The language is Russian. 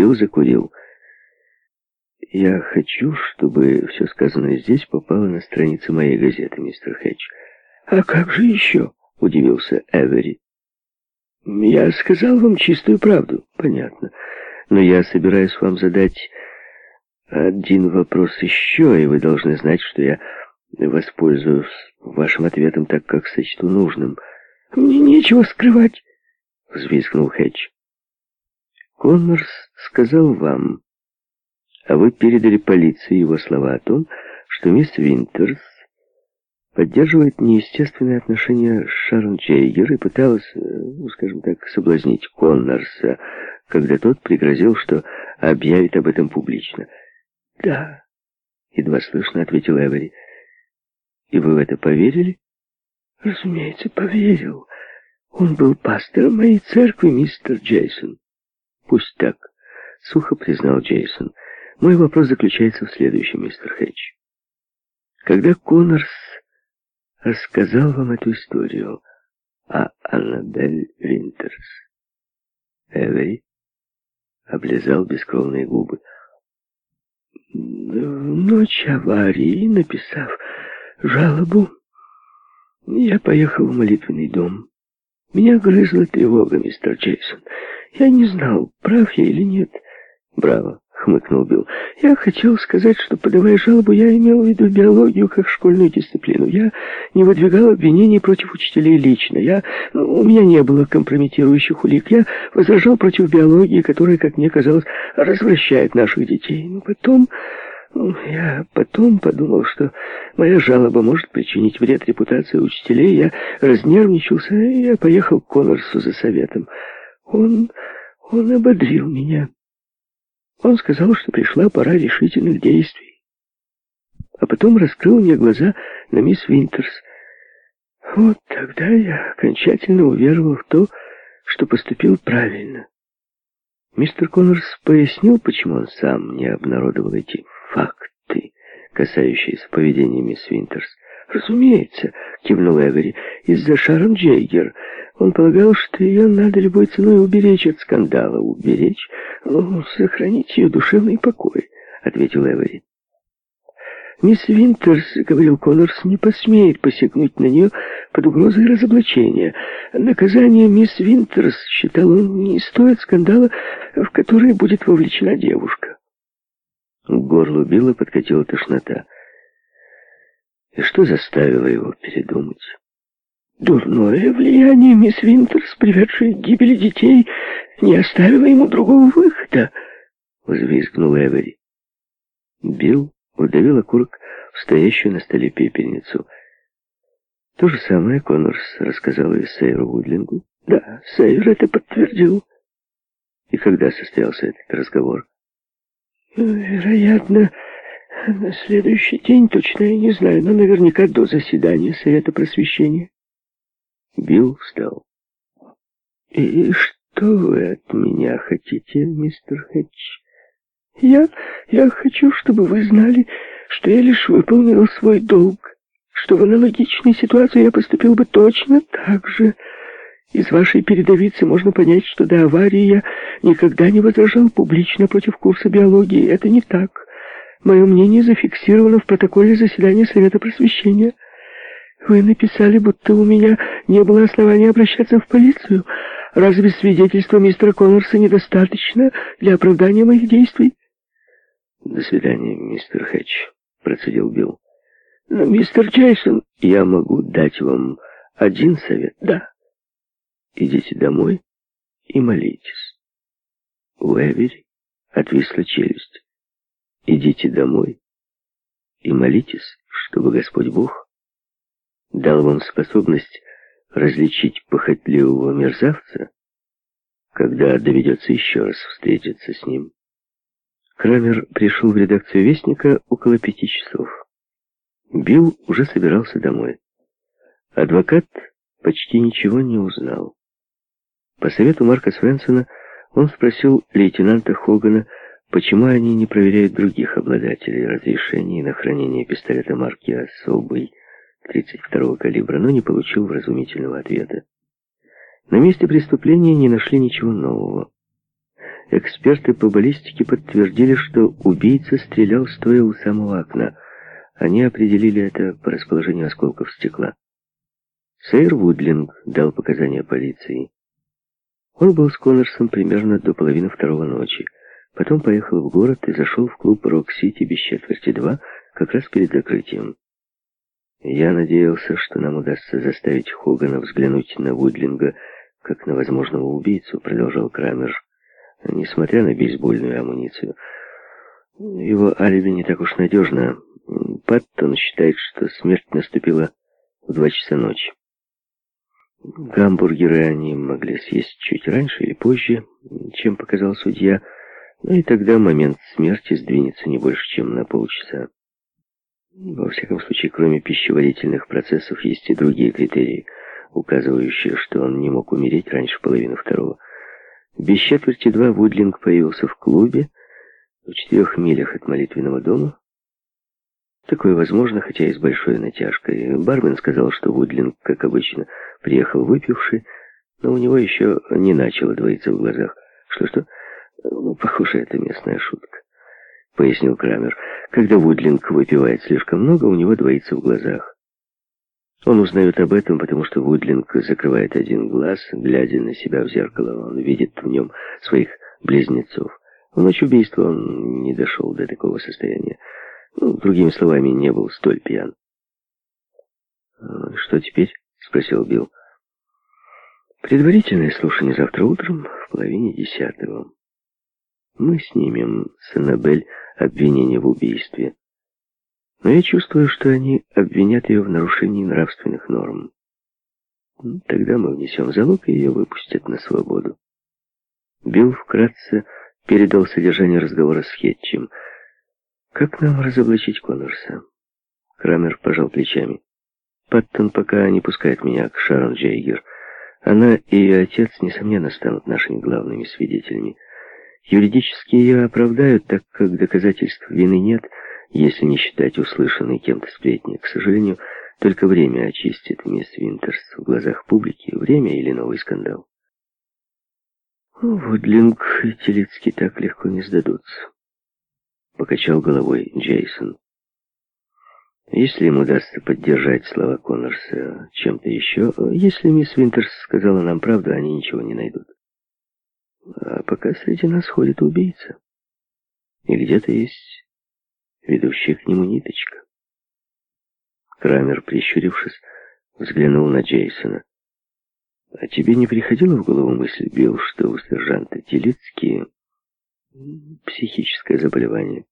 Билл закурил. «Я хочу, чтобы все сказанное здесь попало на страницы моей газеты, мистер Хэтч». «А как же еще?» — удивился Эвери. «Я сказал вам чистую правду». «Понятно. Но я собираюсь вам задать один вопрос еще, и вы должны знать, что я воспользуюсь вашим ответом так, как сочту нужным». «Мне нечего скрывать», — взвизгнул Хэтч. Коннорс сказал вам, а вы передали полиции его слова о том, что мисс Винтерс поддерживает неестественные отношения с Шарон Джейгер и пыталась, э, ну, скажем так, соблазнить Коннорса, когда тот пригрозил, что объявит об этом публично. «Да», — едва слышно ответил Эвери. «И вы в это поверили?» «Разумеется, поверил. Он был пастором моей церкви, мистер Джейсон». «Пусть так», — сухо признал Джейсон. «Мой вопрос заключается в следующем, мистер Хэтч. Когда Коннорс рассказал вам эту историю о Аннабель Винтерс, Эвери облизал бескровные губы. В ночь аварии, написав жалобу, я поехал в молитвенный дом. Меня грызла тревога, мистер Джейсон. Я не знал, прав я или нет. Браво, хмыкнул Билл. Я хотел сказать, что, подавая жалобу, я имел в виду биологию как школьную дисциплину. Я не выдвигал обвинений против учителей лично. Я, ну, у меня не было компрометирующих улик. Я возражал против биологии, которая, как мне казалось, развращает наших детей. Но потом... Ну, я потом подумал, что моя жалоба может причинить вред репутации учителей. Я разнервничался, и я поехал к Коннорсу за советом. Он... он ободрил меня. Он сказал, что пришла пора решительных действий. А потом раскрыл мне глаза на мисс Винтерс. Вот тогда я окончательно уверовал в то, что поступил правильно. Мистер Коннорс пояснил, почему он сам не обнародовал эти факты, касающиеся поведения мисс Винтерс. «Разумеется», — кивнул Эвери, — «из-за Шарон Джейгер. Он полагал, что ее надо любой ценой уберечь от скандала. Уберечь? Ну, сохранить ее душевный покой», — ответил Эвери. «Мисс Винтерс, — говорил Коннорс, — не посмеет посягнуть на нее под угрозой разоблачения. Наказание мисс Винтерс, — считал он, — не стоит скандала, в который будет вовлечена девушка». К горлу Билла подкатила тошнота. И что заставило его передумать? Дурное влияние мисс Винтерс, приведшее к гибели детей, не оставило ему другого выхода, — взвизгнул Эвери. Билл вдавил окурок в стоящую на столе пепельницу. То же самое Коннорс рассказал и Сейру Вудлингу. Да, Сейр это подтвердил. И когда состоялся этот разговор? Вероятно, на следующий день, точно я не знаю, но наверняка до заседания Совета Просвещения. Билл встал. «И что вы от меня хотите, мистер Хэтч? Я... я хочу, чтобы вы знали, что я лишь выполнил свой долг, что в аналогичной ситуации я поступил бы точно так же. Из вашей передовицы можно понять, что до аварии я никогда не возражал публично против курса биологии. Это не так. Мое мнение зафиксировано в протоколе заседания Совета Просвещения». Вы написали, будто у меня не было основания обращаться в полицию. Разве свидетельства мистера Коннорса недостаточно для оправдания моих действий? До свидания, мистер Хэтч, процедил Билл. Но, мистер Джейсон, я могу дать вам один совет. Да. Идите домой и молитесь. У Эвери отвисла челюсть. Идите домой и молитесь, чтобы Господь Бог дал вам способность различить похотливого мерзавца, когда доведется еще раз встретиться с ним. Крамер пришел в редакцию Вестника около пяти часов. Билл уже собирался домой. Адвокат почти ничего не узнал. По совету Марка Свенсона он спросил лейтенанта Хогана, почему они не проверяют других обладателей разрешений на хранение пистолета марки «Особый», 32-го калибра, но не получил вразумительного ответа. На месте преступления не нашли ничего нового. Эксперты по баллистике подтвердили, что убийца стрелял стоя у самого окна. Они определили это по расположению осколков стекла. Сейр Вудлинг дал показания полиции. Он был с Коннорсом примерно до половины второго ночи. Потом поехал в город и зашел в клуб «Рок-Сити» без четверти два, как раз перед закрытием. Я надеялся, что нам удастся заставить Хогана взглянуть на Вудлинга, как на возможного убийцу, продолжал Крамер несмотря на бейсбольную амуницию. Его алиби не так уж надежно. Паттон считает, что смерть наступила в два часа ночи. Гамбургеры они могли съесть чуть раньше или позже, чем показал судья, но и тогда момент смерти сдвинется не больше, чем на полчаса. Во всяком случае, кроме пищеварительных процессов, есть и другие критерии, указывающие, что он не мог умереть раньше половины второго. Без четверти два Вудлинг появился в клубе в четырех милях от молитвенного дома. Такое возможно, хотя и с большой натяжкой. Бармен сказал, что Вудлинг, как обычно, приехал выпивший, но у него еще не начало двоиться в глазах. Что-что? Ну, похоже, это местная шутка, пояснил Крамер. Когда Вудлинг выпивает слишком много, у него двоится в глазах. Он узнает об этом, потому что Вудлинг закрывает один глаз, глядя на себя в зеркало. Он видит в нем своих близнецов. В ночь убийства он не дошел до такого состояния. Ну, другими словами, не был столь пьян. «Что теперь?» — спросил Билл. «Предварительное слушание завтра утром в половине десятого. Мы снимем с Аннабель обвинение в убийстве. Но я чувствую, что они обвинят ее в нарушении нравственных норм. Тогда мы внесем залог, и ее выпустят на свободу. Билл вкратце передал содержание разговора с Хетчем. «Как нам разоблачить Коннорса?» Крамер пожал плечами. «Паттон пока не пускает меня к Шарон Джейгер. Она и ее отец, несомненно, станут нашими главными свидетелями. Юридически ее оправдают, так как доказательств вины нет — если не считать услышанной кем-то сплетни. К сожалению, только время очистит мисс Винтерс в глазах публики. Время или новый скандал. Вудлинг и Телицкий так легко не сдадутся. Покачал головой Джейсон. Если им удастся поддержать слова Коннорса чем-то еще, если мисс Винтерс сказала нам правду, они ничего не найдут. А пока среди нас ходит убийца. И где-то есть ведущая к нему ниточка. Крамер, прищурившись, взглянул на Джейсона. «А тебе не приходило в голову мысль, Билл, что у сержанта Телицки психическое заболевание?»